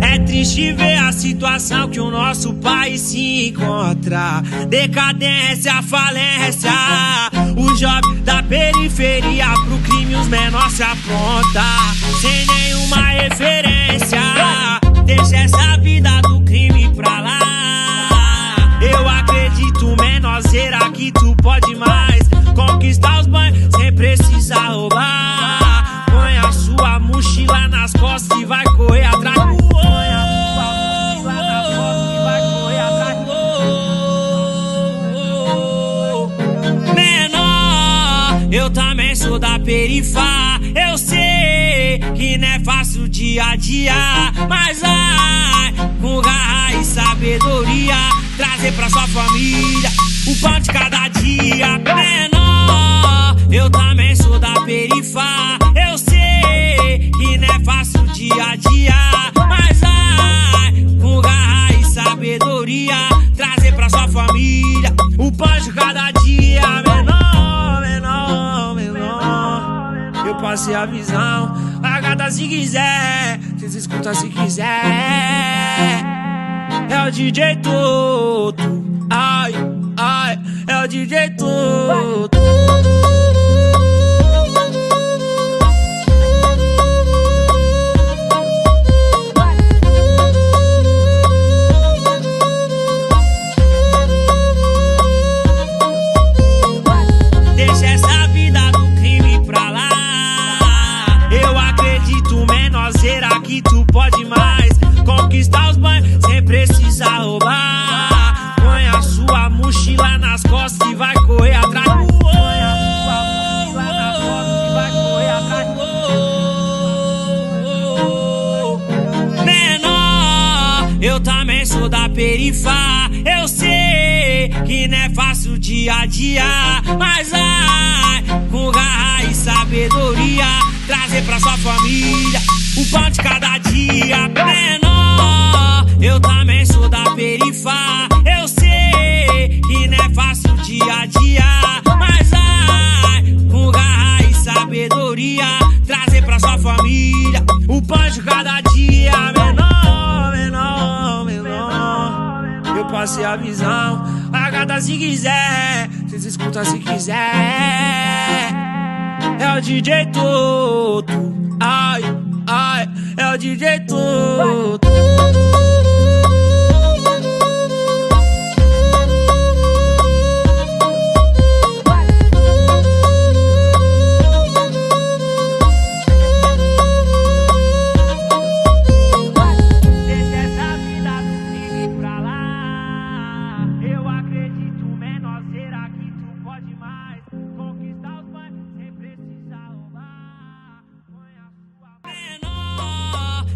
É triste ver a situação que o nosso país se encontra. Decadência, falência. O jovem da periferia pro crime os menores se apronta. Sem nenhuma referência. Deixa essa vida do crime pra lá. Eu acredito, menorzeira, que tu pode mais. Conquistar os banhos sem precisar roubar. Eu também sou da perifa. Eu sei que não é fácil dia a dia, mas ai, com garra e sabedoria, trazer pra sua família o pão de cada dia. Eu passei a visão, a gata se quiser, vocês escutam se quiser. É o DJ Toto, ai, ai, é o DJ Toto. Pode mais. Conquistar os banhos sem precisar roubar. Põe a sua mochila nas costas e vai correr atrás do Põe a sua mochila nas costas e vai correr atrás do Menor, eu também sou da perifa. Eu sei que não é fácil dia a dia, mas ai, com garra e sabedoria, trazer pra sua família o pão de cada dia. Menor, eu também sou da perifa. Eu sei que não é fácil dia a dia, mas ai, com garra e sabedoria, trazer pra sua família o pão de cada dia. Menor, menor, menor. Eu passei a visão, a gata se quiser, vocês escutam se quiser. É o DJ Toto, ai, é o DJ Toto.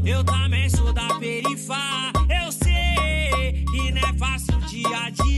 eu também sou da perifa. Eu sei que não é fácil dia a dia.